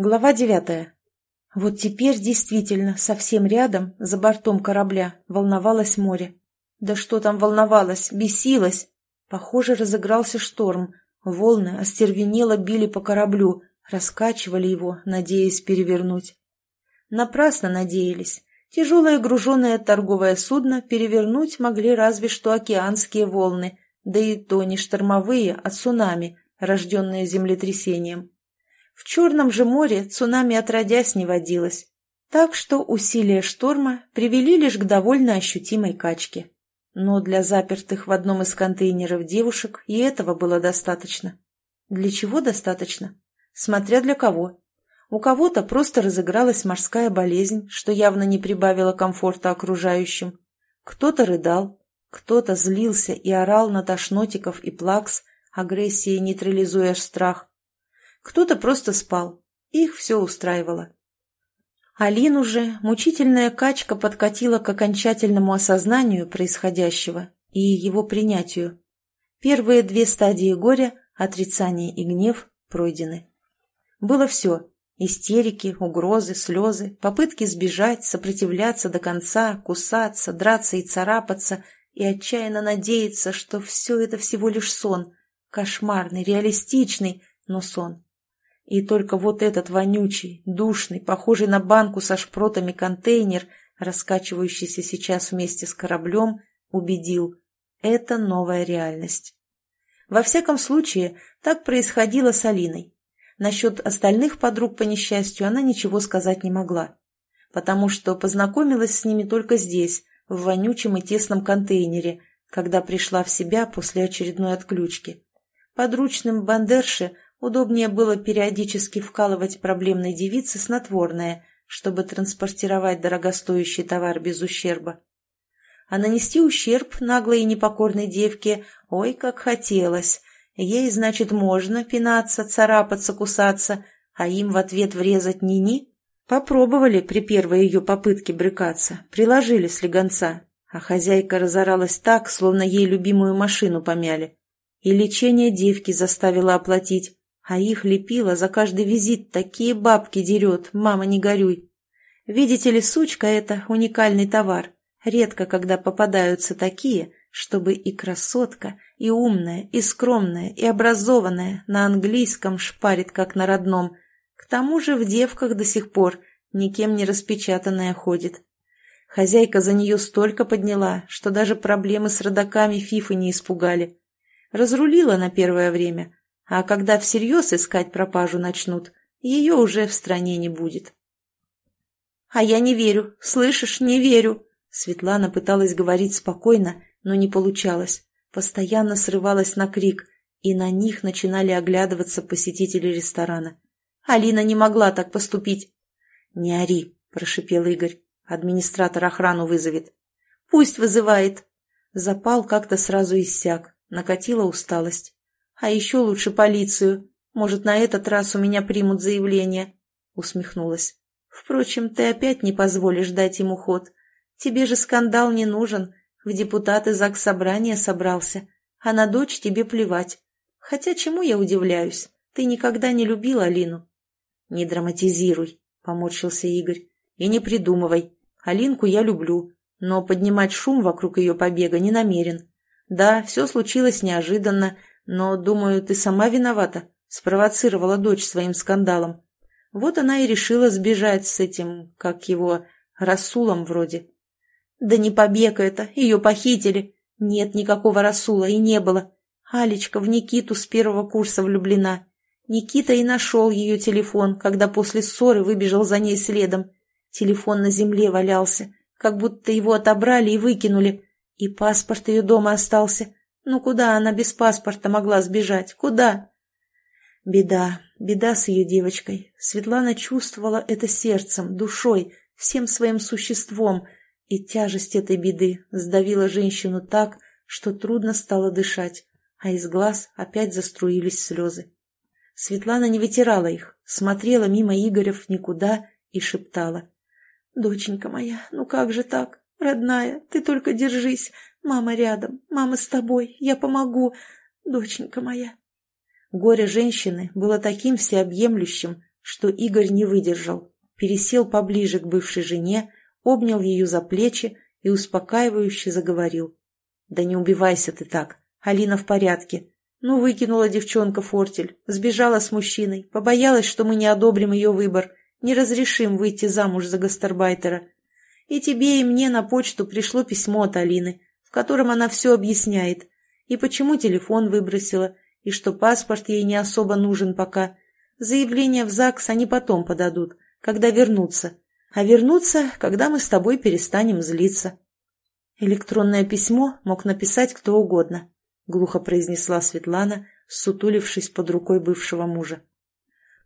Глава девятая. Вот теперь действительно совсем рядом, за бортом корабля, волновалось море. Да что там волновалось, бесилось. Похоже, разыгрался шторм. Волны остервенело били по кораблю, раскачивали его, надеясь перевернуть. Напрасно надеялись. Тяжелое груженное торговое судно перевернуть могли разве что океанские волны, да и то не штормовые, а цунами, рожденные землетрясением. В Черном же море цунами отродясь не водилось, так что усилия шторма привели лишь к довольно ощутимой качке. Но для запертых в одном из контейнеров девушек и этого было достаточно. Для чего достаточно? Смотря для кого. У кого-то просто разыгралась морская болезнь, что явно не прибавило комфорта окружающим. Кто-то рыдал, кто-то злился и орал на тошнотиков и плакс, агрессией нейтрализуя страх. Кто-то просто спал. Их все устраивало. Алину же мучительная качка подкатила к окончательному осознанию происходящего и его принятию. Первые две стадии горя, отрицание и гнев, пройдены. Было все – истерики, угрозы, слезы, попытки сбежать, сопротивляться до конца, кусаться, драться и царапаться, и отчаянно надеяться, что все это всего лишь сон, кошмарный, реалистичный, но сон. И только вот этот вонючий, душный, похожий на банку со шпротами контейнер, раскачивающийся сейчас вместе с кораблем, убедил – это новая реальность. Во всяком случае, так происходило с Алиной. Насчет остальных подруг по несчастью она ничего сказать не могла, потому что познакомилась с ними только здесь, в вонючем и тесном контейнере, когда пришла в себя после очередной отключки. Подручным Бандерше – Удобнее было периодически вкалывать проблемной девице снотворное, чтобы транспортировать дорогостоящий товар без ущерба. А нанести ущерб наглой и непокорной девке ой, как хотелось. Ей, значит, можно пинаться, царапаться, кусаться, а им в ответ врезать ни-ни. Попробовали при первой ее попытке брыкаться, приложили слегонца, а хозяйка разоралась так, словно ей любимую машину помяли. И лечение девки заставила оплатить, а их лепила за каждый визит такие бабки дерет, мама, не горюй. Видите ли, сучка — это уникальный товар. Редко, когда попадаются такие, чтобы и красотка, и умная, и скромная, и образованная на английском шпарит, как на родном. К тому же в девках до сих пор никем не распечатанная ходит. Хозяйка за нее столько подняла, что даже проблемы с родаками Фифы не испугали. Разрулила на первое время, а когда всерьез искать пропажу начнут, ее уже в стране не будет. «А я не верю, слышишь, не верю!» Светлана пыталась говорить спокойно, но не получалось. Постоянно срывалась на крик, и на них начинали оглядываться посетители ресторана. Алина не могла так поступить. «Не ори», – прошипел Игорь. «Администратор охрану вызовет». «Пусть вызывает». Запал как-то сразу иссяк, накатила усталость. А еще лучше полицию. Может, на этот раз у меня примут заявление. Усмехнулась. Впрочем, ты опять не позволишь дать ему ход. Тебе же скандал не нужен. В депутаты ЗАГС собрания собрался. А на дочь тебе плевать. Хотя чему я удивляюсь? Ты никогда не любил Алину. Не драматизируй, поморщился Игорь. И не придумывай. Алинку я люблю, но поднимать шум вокруг ее побега не намерен. Да, все случилось неожиданно, но, думаю, ты сама виновата, спровоцировала дочь своим скандалом. Вот она и решила сбежать с этим, как его, Расулом вроде. Да не побег это, ее похитили. Нет никакого Расула и не было. Алечка в Никиту с первого курса влюблена. Никита и нашел ее телефон, когда после ссоры выбежал за ней следом. Телефон на земле валялся, как будто его отобрали и выкинули. И паспорт ее дома остался. Ну куда она без паспорта могла сбежать? Куда? Беда, беда с ее девочкой. Светлана чувствовала это сердцем, душой, всем своим существом, и тяжесть этой беды сдавила женщину так, что трудно стало дышать, а из глаз опять заструились слезы. Светлана не вытирала их, смотрела мимо Игорев никуда и шептала. «Доченька моя, ну как же так? Родная, ты только держись, Мама рядом, мама с тобой, я помогу, доченька моя. Горе женщины было таким всеобъемлющим, что Игорь не выдержал, пересел поближе к бывшей жене, обнял ее за плечи и успокаивающе заговорил. «Да не убивайся ты так. Алина в порядке. Ну, выкинула девчонка фортель, сбежала с мужчиной, побоялась, что мы не одобрим ее выбор, не разрешим выйти замуж за гастарбайтера. И тебе, и мне на почту пришло письмо от Алины, в котором она все объясняет, и почему телефон выбросила, и что паспорт ей не особо нужен пока. Заявление в ЗАГС они потом подадут, когда вернутся. А вернутся, когда мы с тобой перестанем злиться. Электронное письмо мог написать кто угодно, глухо произнесла Светлана, сутулившись под рукой бывшего мужа.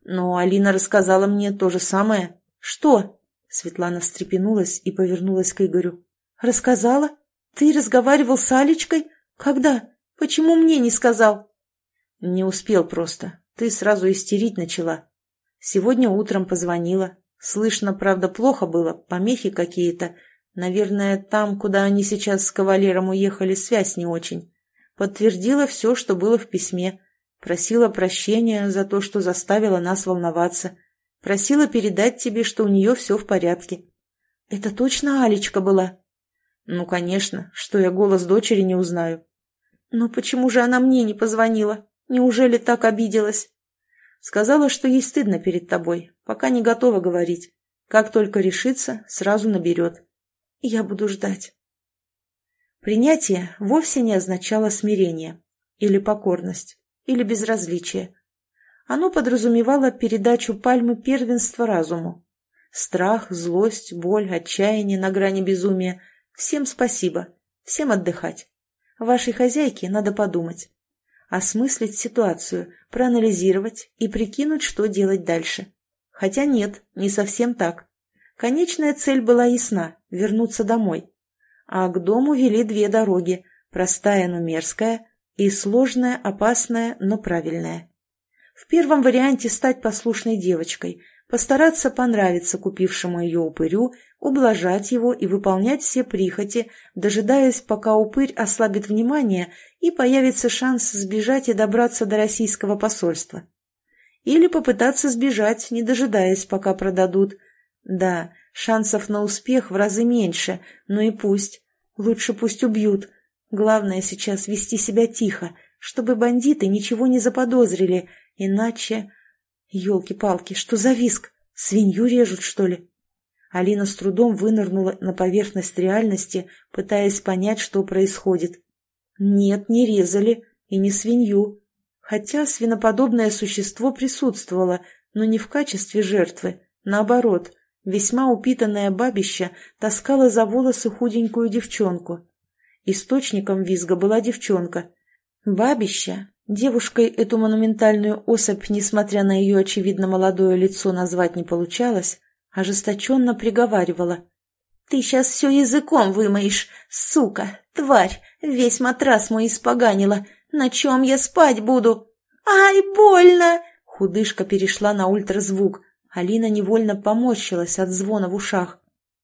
Но Алина рассказала мне то же самое. Что? Светлана встрепенулась и повернулась к Игорю. Рассказала? Ты разговаривал с Алечкой? Когда? Почему мне не сказал? Не успел просто. Ты сразу истерить начала. Сегодня утром позвонила. Слышно, правда, плохо было, помехи какие-то. Наверное, там, куда они сейчас с кавалером уехали, связь не очень. Подтвердила все, что было в письме. Просила прощения за то, что заставила нас волноваться. Просила передать тебе, что у нее все в порядке. Это точно Алечка была? Ну, конечно, что я голос дочери не узнаю. Но почему же она мне не позвонила? Неужели так обиделась? Сказала, что ей стыдно перед тобой, пока не готова говорить. Как только решится, сразу наберет. Я буду ждать. Принятие вовсе не означало смирение или покорность или безразличие. Оно подразумевало передачу пальмы первенства разуму. Страх, злость, боль, отчаяние на грани безумия – всем спасибо, всем отдыхать. Вашей хозяйке надо подумать. Осмыслить ситуацию, проанализировать и прикинуть, что делать дальше. Хотя нет, не совсем так. Конечная цель была ясна – вернуться домой. А к дому вели две дороги – простая, но мерзкая, и сложная, опасная, но правильная. В первом варианте стать послушной девочкой, постараться понравиться купившему ее упырю, ублажать его и выполнять все прихоти, дожидаясь, пока упырь ослабит внимание и появится шанс сбежать и добраться до российского посольства. Или попытаться сбежать, не дожидаясь, пока продадут. Да, шансов на успех в разы меньше, но и пусть. Лучше пусть убьют, Главное сейчас вести себя тихо, чтобы бандиты ничего не заподозрили, иначе... Ёлки-палки, что за виск? Свинью режут, что ли? Алина с трудом вынырнула на поверхность реальности, пытаясь понять, что происходит. Нет, не резали, и не свинью. Хотя свиноподобное существо присутствовало, но не в качестве жертвы. Наоборот, весьма упитанная бабища таскала за волосы худенькую девчонку. Источником визга была девчонка. Бабища. Девушкой эту монументальную особь, несмотря на ее очевидно молодое лицо, назвать не получалось, ожесточенно приговаривала. «Ты сейчас все языком вымоешь, сука, тварь, весь матрас мой испоганила. На чем я спать буду? Ай, больно!» Худышка перешла на ультразвук. Алина невольно поморщилась от звона в ушах.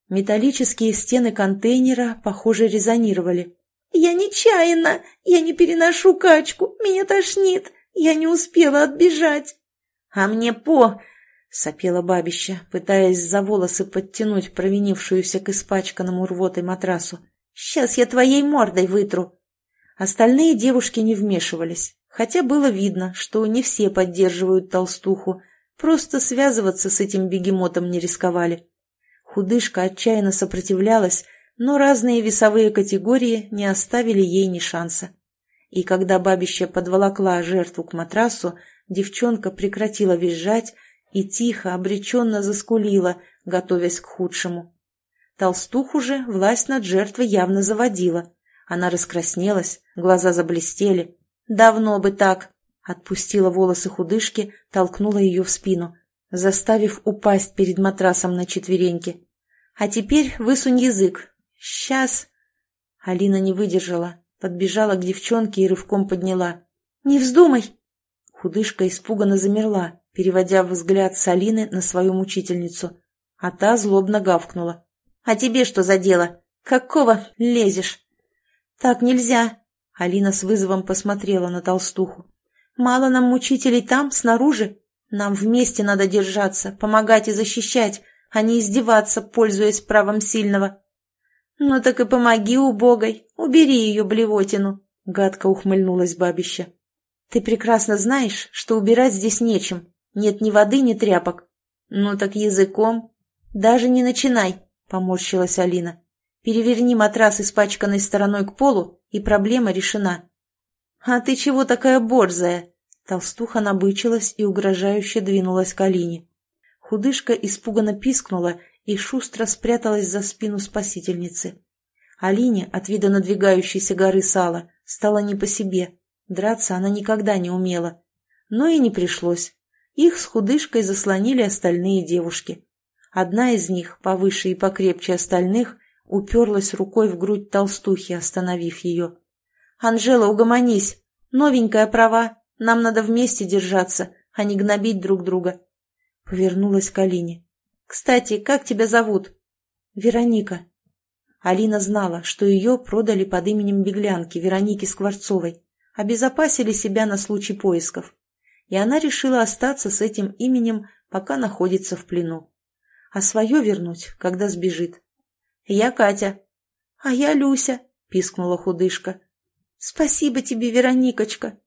Металлические стены контейнера, похоже, резонировали. «Я нечаянно! Я не переношу качку! Меня тошнит! Я не успела отбежать!» «А мне по...» — сопела бабища, пытаясь за волосы подтянуть провинившуюся к испачканному рвотой матрасу. «Сейчас я твоей мордой вытру!» Остальные девушки не вмешивались, хотя было видно, что не все поддерживают толстуху, просто связываться с этим бегемотом не рисковали. Худышка отчаянно сопротивлялась, но разные весовые категории не оставили ей ни шанса. И когда бабища подволокла жертву к матрасу, девчонка прекратила визжать и тихо, обреченно заскулила, готовясь к худшему. Толстуху же власть над жертвой явно заводила. Она раскраснелась, глаза заблестели. «Давно бы так!» Отпустила волосы худышки, толкнула ее в спину заставив упасть перед матрасом на четвереньки. «А теперь высунь язык. Сейчас...» Алина не выдержала, подбежала к девчонке и рывком подняла. «Не вздумай!» Худышка испуганно замерла, переводя взгляд с Алины на свою мучительницу, а та злобно гавкнула. «А тебе что за дело? Какого лезешь?» «Так нельзя!» Алина с вызовом посмотрела на толстуху. «Мало нам мучителей там, снаружи, Нам вместе надо держаться, помогать и защищать, а не издеваться, пользуясь правом сильного. Ну так и помоги убогой, убери ее блевотину, — гадко ухмыльнулась бабища. Ты прекрасно знаешь, что убирать здесь нечем. Нет ни воды, ни тряпок. Ну так языком. Даже не начинай, — поморщилась Алина. Переверни матрас испачканной стороной к полу, и проблема решена. А ты чего такая борзая? Толстуха набычилась и угрожающе двинулась к Алине. Худышка испуганно пискнула и шустро спряталась за спину спасительницы. Алине от вида надвигающейся горы сала стало не по себе. Драться она никогда не умела. Но и не пришлось. Их с худышкой заслонили остальные девушки. Одна из них, повыше и покрепче остальных, уперлась рукой в грудь толстухи, остановив ее. «Анжела, угомонись! Новенькая права, нам надо вместе держаться, а не гнобить друг друга. Повернулась к Алине. «Кстати, как тебя зовут?» «Вероника». Алина знала, что ее продали под именем беглянки Вероники Скворцовой, обезопасили себя на случай поисков. И она решила остаться с этим именем, пока находится в плену. А свое вернуть, когда сбежит. «Я Катя». «А я Люся», — пискнула худышка. «Спасибо тебе, Вероникочка»,